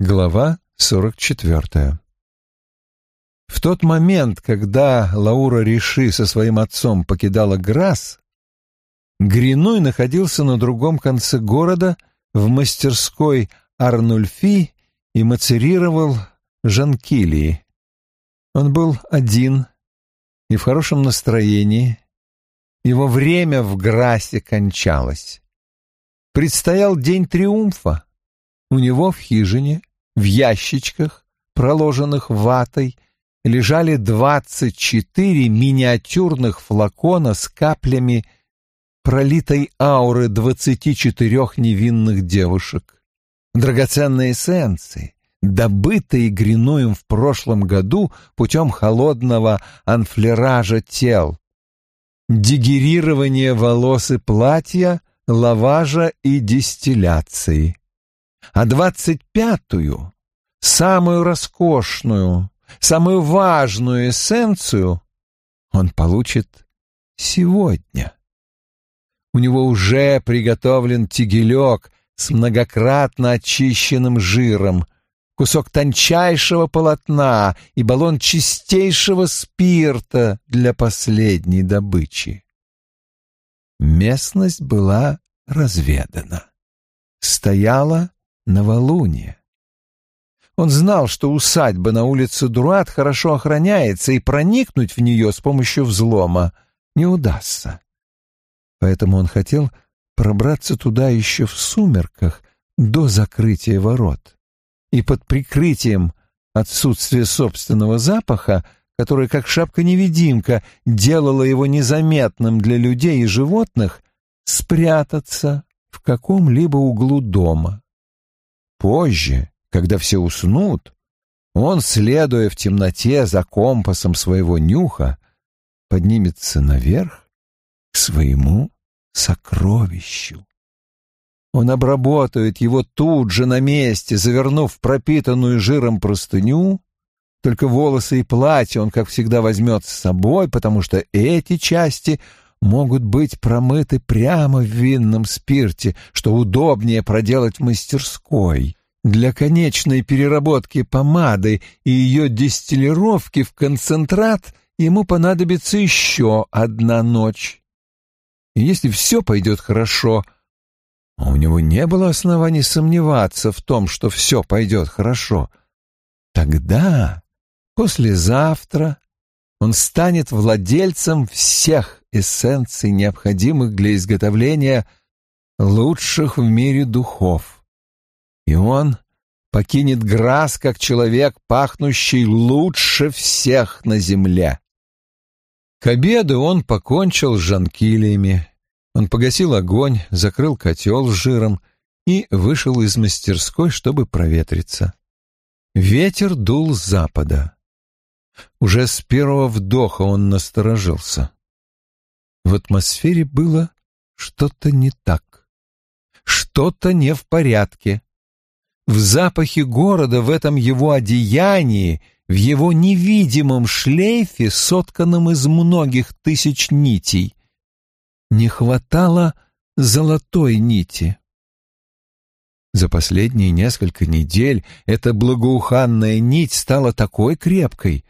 Глава 44 В тот момент, когда Лаура Риши со своим отцом покидала Грасс, Гринуй находился на другом конце города в мастерской Арнульфи и мацерировал Жанкилии. Он был один и в хорошем настроении. Его время в Грассе кончалось. Предстоял день триумфа. У него в хижине в ящичках, проложенных ватой, лежали двадцать четыре миниатюрных флакона с каплями пролитой ауры двадцати четырех невинных девушек. Драгоценные эссенции, добытые Гринуем в прошлом году путем холодного анфлеража тел, дегерирования волос и платья, лаважа и дистилляции а двадцать пятую, самую роскошную, самую важную эссенцию он получит сегодня. У него уже приготовлен тигелек с многократно очищенным жиром, кусок тончайшего полотна и баллон чистейшего спирта для последней добычи. Местность была разведана. Стояла новолуние. Он знал, что усадьба на улице Дуат хорошо охраняется, и проникнуть в нее с помощью взлома не удастся. Поэтому он хотел пробраться туда еще в сумерках, до закрытия ворот. И под прикрытием отсутствия собственного запаха, которое, как шапка-невидимка, делало его незаметным для людей и животных, спрятаться в каком-либо углу дома. Позже, когда все уснут, он, следуя в темноте за компасом своего нюха, поднимется наверх к своему сокровищу. Он обработает его тут же на месте, завернув пропитанную жиром простыню, только волосы и платье он, как всегда, возьмет с собой, потому что эти части могут быть промыты прямо в винном спирте, что удобнее проделать в мастерской. Для конечной переработки помады и ее дистиллировки в концентрат ему понадобится еще одна ночь. И если все пойдет хорошо, а у него не было оснований сомневаться в том, что все пойдет хорошо, тогда, послезавтра, он станет владельцем всех эссенций, необходимых для изготовления лучших в мире духов. И он покинет Грас как человек, пахнущий лучше всех на земле. К обеду он покончил с жанкилиями. Он погасил огонь, закрыл котел с жиром и вышел из мастерской, чтобы проветриться. Ветер дул с запада. Уже с первого вдоха он насторожился. В атмосфере было что-то не так. Что-то не в порядке. В запахе города, в этом его одеянии, в его невидимом шлейфе, сотканном из многих тысяч нитей, не хватало золотой нити. За последние несколько недель эта благоуханная нить стала такой крепкой,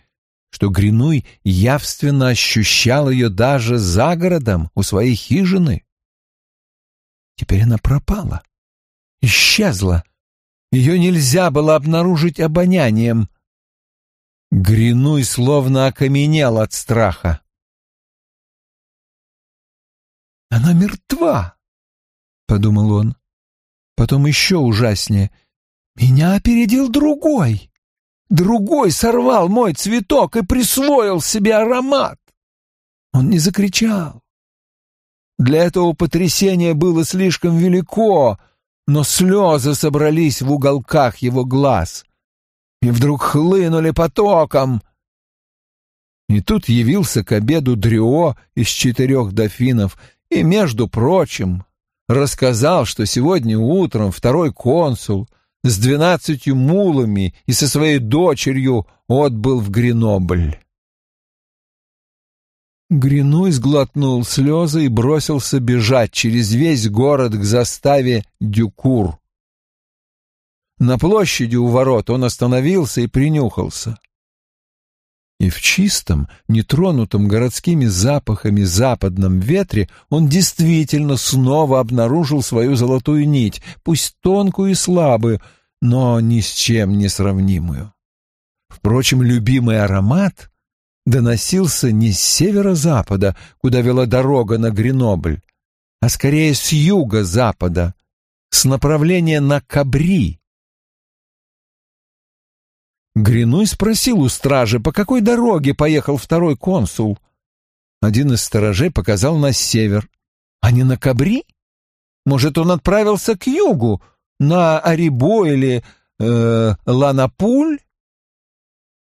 что Гринуй явственно ощущал ее даже за городом у своей хижины. Теперь она пропала, исчезла. Ее нельзя было обнаружить обонянием. Гринуй словно окаменел от страха. «Она мертва!» — подумал он. Потом еще ужаснее. «Меня опередил другой!» Другой сорвал мой цветок и присвоил себе аромат. Он не закричал. Для этого потрясение было слишком велико, но слезы собрались в уголках его глаз и вдруг хлынули потоком. И тут явился к обеду Дрюо из четырех дофинов и, между прочим, рассказал, что сегодня утром второй консул с двенадцатью мулами и со своей дочерью отбыл в Гренобль. Гринуй сглотнул слезы и бросился бежать через весь город к заставе Дюкур. На площади у ворот он остановился и принюхался. И в чистом, нетронутом городскими запахами западном ветре он действительно снова обнаружил свою золотую нить, пусть тонкую и слабую, но ни с чем не сравнимую. Впрочем, любимый аромат доносился не с северо-запада, куда вела дорога на Гренобль, а скорее с юго-запада, с направления на Кабри. Гринуй спросил у стражи, по какой дороге поехал второй консул. Один из сторожей показал на север. А не на Кабри? Может, он отправился к югу, на Арибо или э, Ланапуль?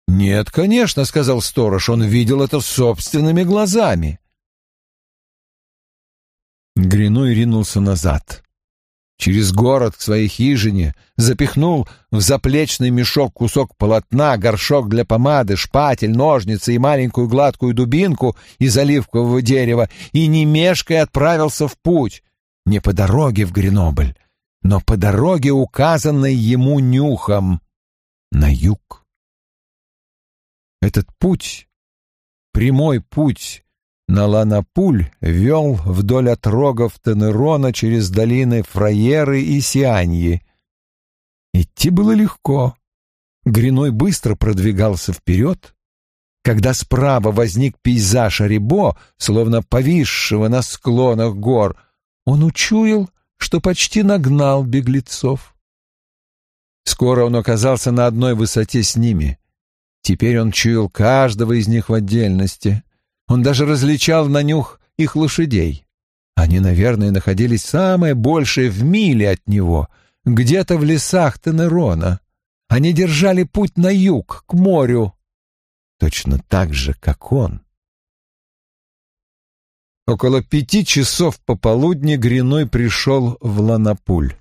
«Нет, конечно», — сказал сторож, — «он видел это собственными глазами». Гриной ринулся назад. Через город к своей хижине запихнул в заплечный мешок кусок полотна, горшок для помады, шпатель, ножницы и маленькую гладкую дубинку из оливкового дерева и не мешкая отправился в путь. Не по дороге в Гренобль, но по дороге, указанной ему нюхом, на юг. Этот путь, прямой путь на Ланапуль, вел вдоль отрогов Тенерона через долины Фраеры и Сианьи. Идти было легко. Гриной быстро продвигался вперед. Когда справа возник пейзаж Арибо, словно повисшего на склонах гор, он учуял, что почти нагнал беглецов. Скоро он оказался на одной высоте с ними. Теперь он чуял каждого из них в отдельности. Он даже различал на нюх их лошадей. Они, наверное, находились самое большее в миле от него, где-то в лесах Тенерона. Они держали путь на юг, к морю, точно так же, как он. Около пяти часов пополудни Гриной пришел в Ланапуль.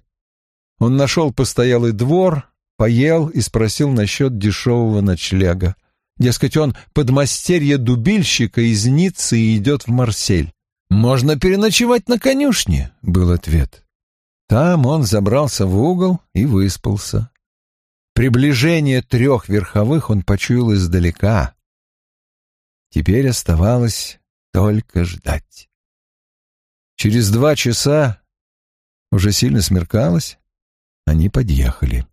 Он нашел постоялый двор, поел и спросил насчет дешевого ночлега. Дескать, он подмастерье дубильщика из Ниццы и идет в Марсель. «Можно переночевать на конюшне», — был ответ. Там он забрался в угол и выспался. Приближение трех верховых он почуял издалека. Теперь оставалось только ждать. Через два часа, уже сильно смеркалось, они подъехали.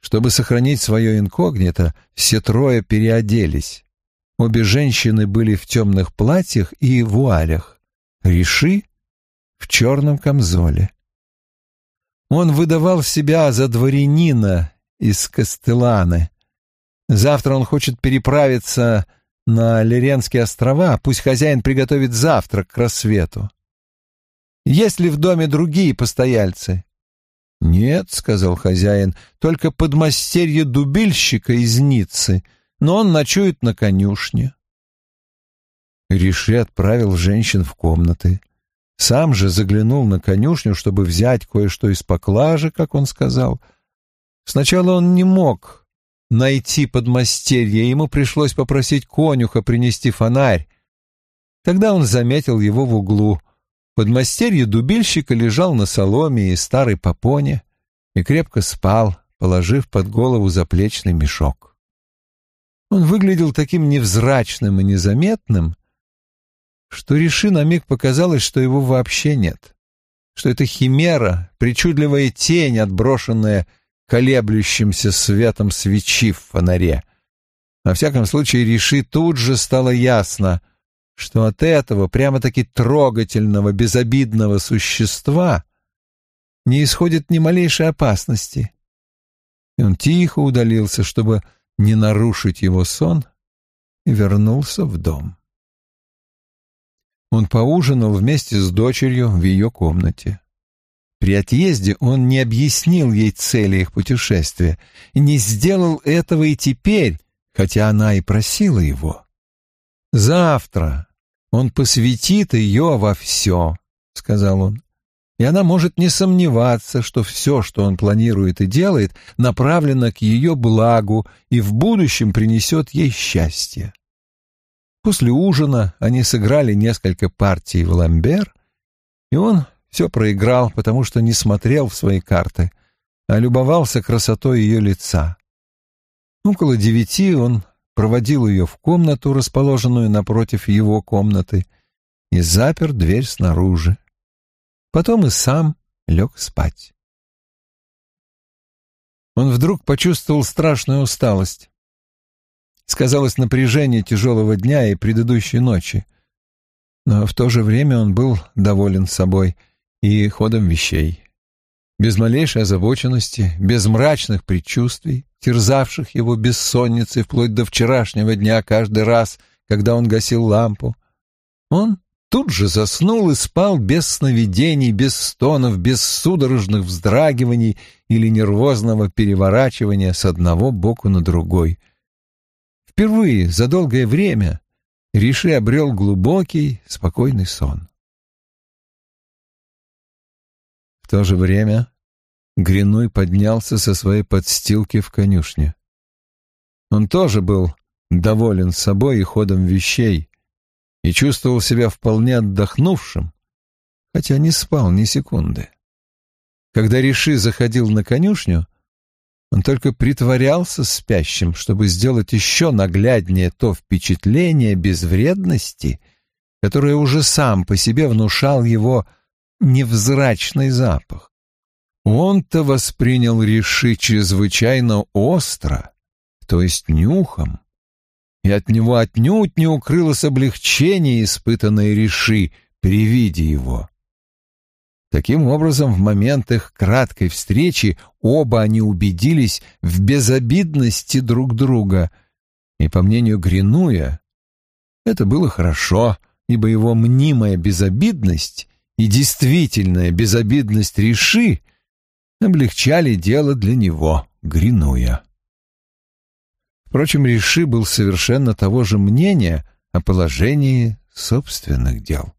Чтобы сохранить свое инкогнито, все трое переоделись. Обе женщины были в темных платьях и вуалях. Риши в черном камзоле. Он выдавал себя за дворянина из Кастеланы. Завтра он хочет переправиться на Леренские острова, пусть хозяин приготовит завтрак к рассвету. Есть ли в доме другие постояльцы? «Нет», — сказал хозяин, — «только подмастерье дубильщика из Ниццы, но он ночует на конюшне». Риши отправил женщин в комнаты. Сам же заглянул на конюшню, чтобы взять кое-что из поклажи, как он сказал. Сначала он не мог найти подмастерье, ему пришлось попросить конюха принести фонарь. Тогда он заметил его в углу. Подмастерье дубильщика лежал на соломе и старой попоне и крепко спал, положив под голову заплечный мешок. Он выглядел таким невзрачным и незаметным, что Реши на миг показалось, что его вообще нет, что это химера, причудливая тень, отброшенная колеблющимся светом свечи в фонаре. Во всяком случае, Реши тут же стало ясно — что от этого прямо-таки трогательного, безобидного существа не исходит ни малейшей опасности. И он тихо удалился, чтобы не нарушить его сон, и вернулся в дом. Он поужинал вместе с дочерью в ее комнате. При отъезде он не объяснил ей цели их путешествия, не сделал этого и теперь, хотя она и просила его. Завтра, он посвятит ее во все, — сказал он. И она может не сомневаться, что все, что он планирует и делает, направлено к ее благу и в будущем принесет ей счастье. После ужина они сыграли несколько партий в ламбер, и он все проиграл, потому что не смотрел в свои карты. а любовался красотой ее лица. Около девяти он проводил ее в комнату, расположенную напротив его комнаты, и запер дверь снаружи. Потом и сам лег спать. Он вдруг почувствовал страшную усталость. Сказалось напряжение тяжелого дня и предыдущей ночи. Но в то же время он был доволен собой и ходом вещей. Без малейшей озабоченности, без мрачных предчувствий, терзавших его бессонницей вплоть до вчерашнего дня каждый раз, когда он гасил лампу. Он тут же заснул и спал без сновидений, без стонов, без судорожных вздрагиваний или нервозного переворачивания с одного боку на другой. Впервые за долгое время Риши обрел глубокий, спокойный сон. В то же время Гринуй поднялся со своей подстилки в конюшне. Он тоже был доволен собой и ходом вещей, и чувствовал себя вполне отдохнувшим, хотя не спал ни секунды. Когда Риши заходил на конюшню, он только притворялся спящим, чтобы сделать еще нагляднее то впечатление безвредности, которое уже сам по себе внушал его невзрачный запах. Он-то воспринял Риши чрезвычайно остро, то есть нюхом, и от него отнюдь не укрылось облегчение, испытанное Риши при виде его. Таким образом, в момент их краткой встречи оба они убедились в безобидности друг друга, и, по мнению Гринуя, это было хорошо, ибо его мнимая безобидность и действительная безобидность Риши облегчали дело для него, Гринуя. Впрочем, Риши был совершенно того же мнения о положении собственных дел.